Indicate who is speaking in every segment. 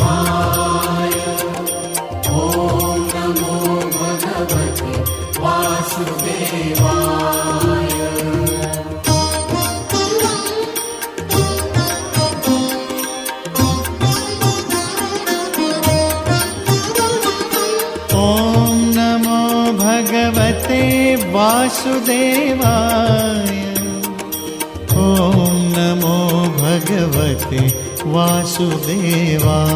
Speaker 1: वासुदेवाय ॐ नमो भगवते वासुदेवाय।
Speaker 2: ॐ नमो भगवते वासुदेवाय वासुदेवाय।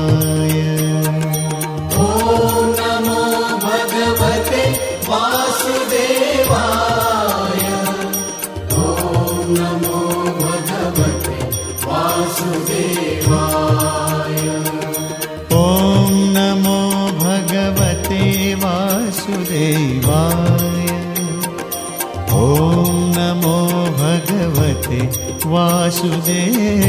Speaker 1: ॐ नमो भगवते वासुदेवाय ॐ नमो भगवते वासुदेवाय।
Speaker 2: ॐ नमो भगवते वासुदेवाय। ॐ नमो भगवते वासुदेवाय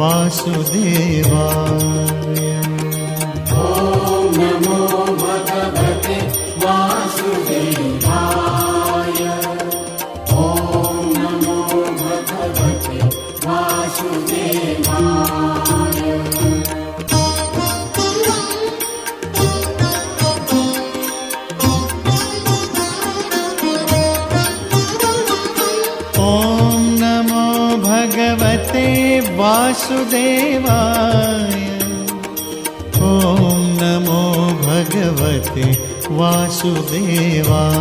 Speaker 2: वासुदेवा वासुदेवाय।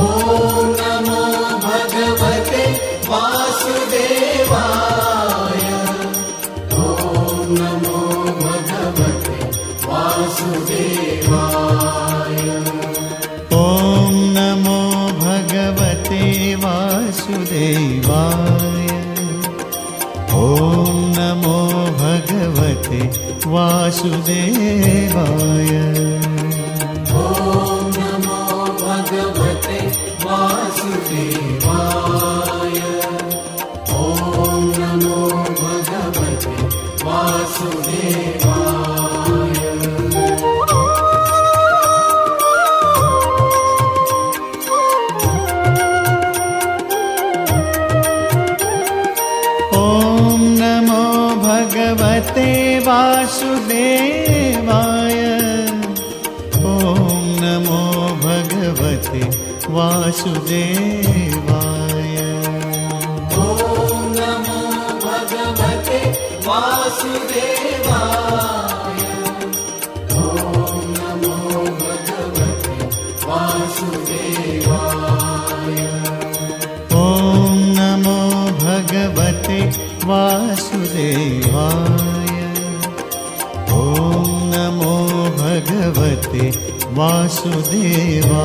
Speaker 2: ॐ नमो भगवते वासुदेवाय
Speaker 1: ॐ नमो भगवते वासुदेवाय। ॐ नमो भगवते वासुदेवाय।
Speaker 2: ॐ नमो भगवते वासुदेवाय भगवते वासुदेवाय।
Speaker 1: ॐ नमो भगवते वासुदेवाय। ॐ नमो भगवते वासुदेवाय।
Speaker 2: ॐ नमो भगवते वासुदेवाय। ॐ नमो भगवते वासुदेवाय
Speaker 1: वासुदेवा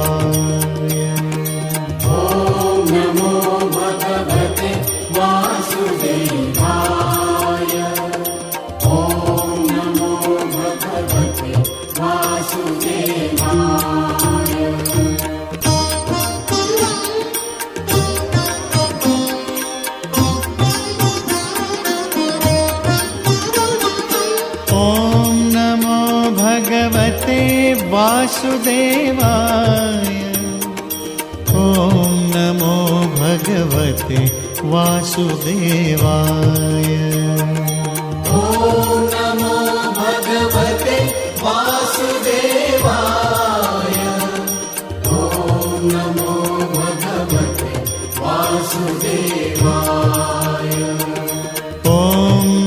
Speaker 1: वासुदेवाय। ॐ नमो भगवते वासुदेवाय।
Speaker 2: ॐ नमो भगवते वासुदेवाय। ॐ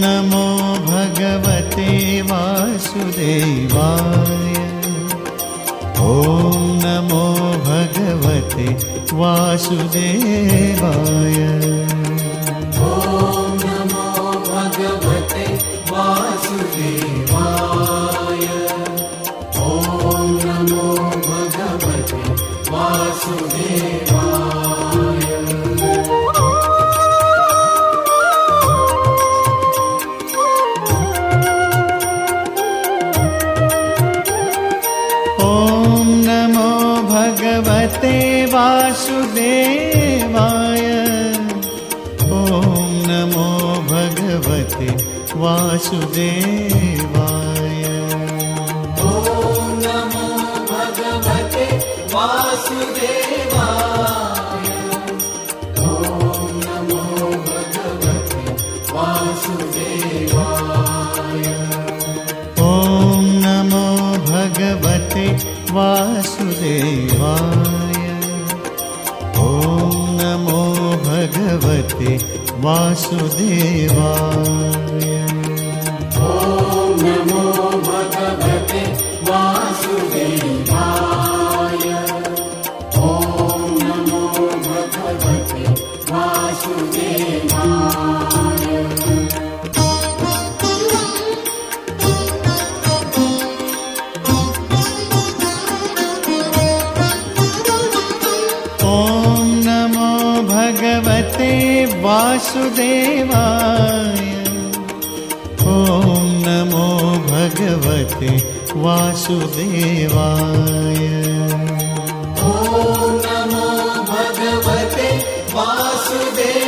Speaker 2: नमो भगवते वासुदेवाय।
Speaker 1: ॐ नमो भगवते वासुदेवाय वासुदेवाय।
Speaker 2: ॐ नमो भगवते वासुदेवाय। ॐ नमो भगवते वासुदेवाय।
Speaker 1: ॐ नमो भगवते वासुदेवाय। ॐ नमो भगवते वासुदेवाय
Speaker 2: वासुदेवाय। ॐ नमो भगवते वासुदेवाय।
Speaker 1: ॐ नमो भगवते वासुदेवाय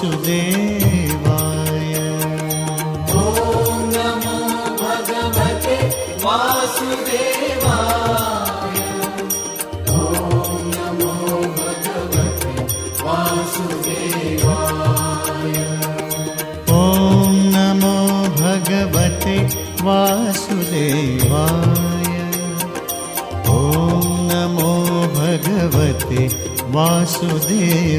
Speaker 1: वासुदेवाय। ॐ नमो भगवते वासुदेवाय।
Speaker 2: ॐ नमो भगवते वासुदेवाय। ॐ नमो भगवते वासुदेवाय
Speaker 1: ॐ नमो भगवते वासुदेवाय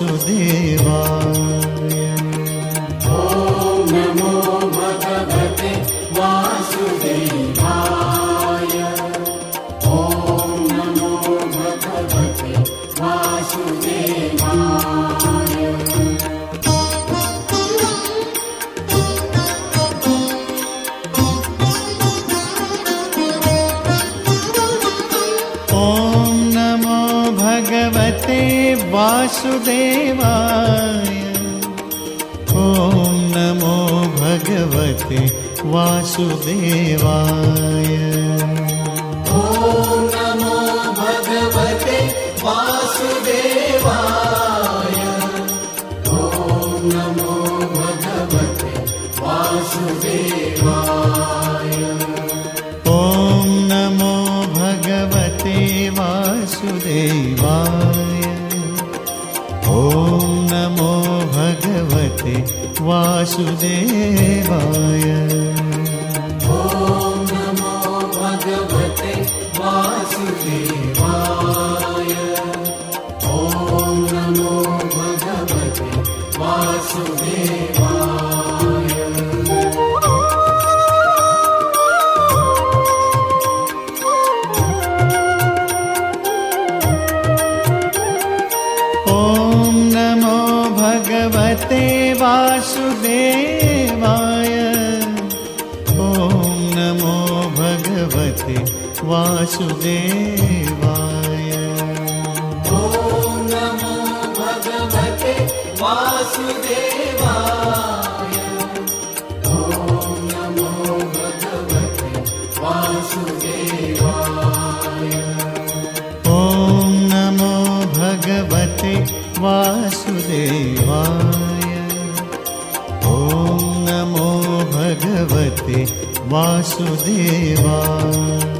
Speaker 1: বাসুদেব वासुदेवाय।
Speaker 2: ॐ नमो भगवते वासुदेवाय। नमो भगवते वासुदेवाय।
Speaker 1: ॐ नमो भगवते वासुदेवाय वासुदेवाय
Speaker 2: वासुदेवाय ॐ नमो भगवते वासुदेवाय।
Speaker 1: ॐ नमो भगवते वासुदेवाय। ॐ नमो भगवते वासुदेवाय।
Speaker 2: ॐ नमो भगवते वासुदेवाय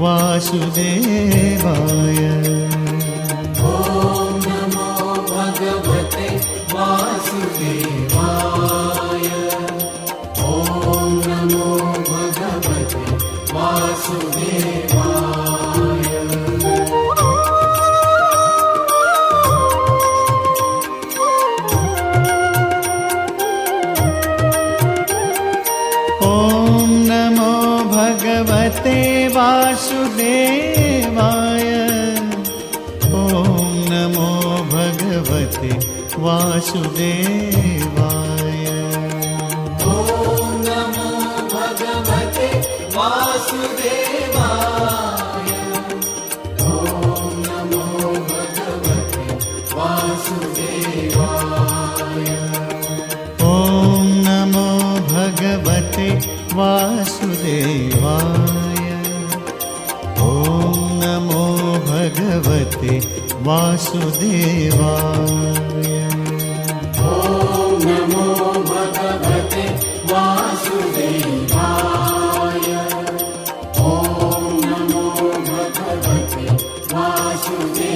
Speaker 1: वासुदेवाय
Speaker 2: भगवते वासुदेवाय नमो भगवते वासुदेवाय
Speaker 1: ॐ नमो भगवते वासुदेवाय। ॐ नमो भगवते वासुदेवाय।
Speaker 2: ॐ नमो भगवते वासुदेवाय। वासुदेवाय।
Speaker 1: ॐ नमो भगवते वासुदेव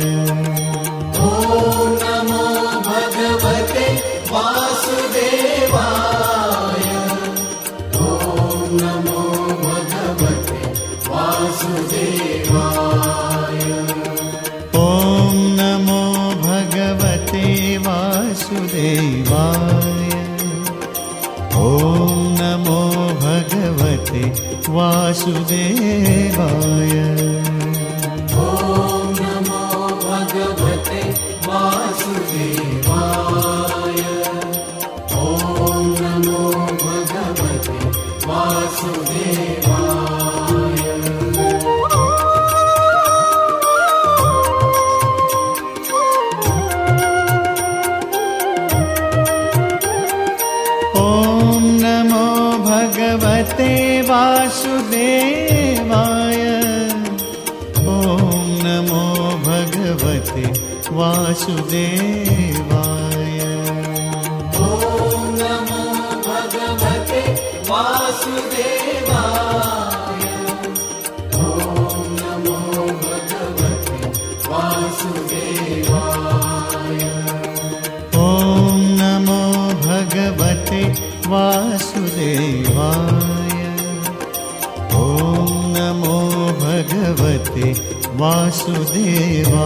Speaker 2: वासुदेवाय
Speaker 1: वासुदेवाय। ॐ नमो भगवते वासुदेवाय।
Speaker 2: ॐ नमो भगवते वासुदेवाय। ॐ नमो भगवते वासुदेवाय।
Speaker 1: ॐ नमो भगवते वासुदेवाय भगवते वासुदेवा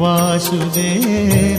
Speaker 1: वासुदेवाय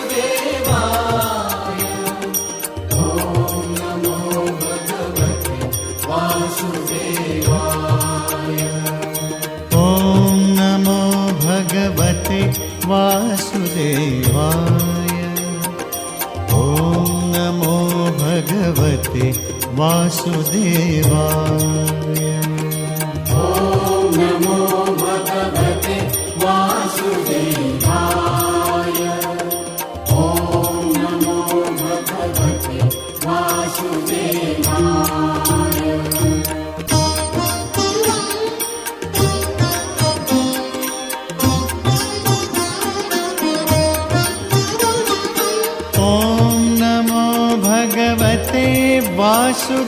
Speaker 1: वासुदेवा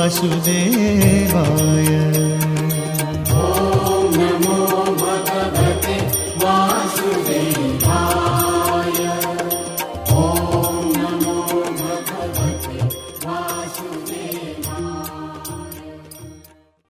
Speaker 2: वासुदेवाय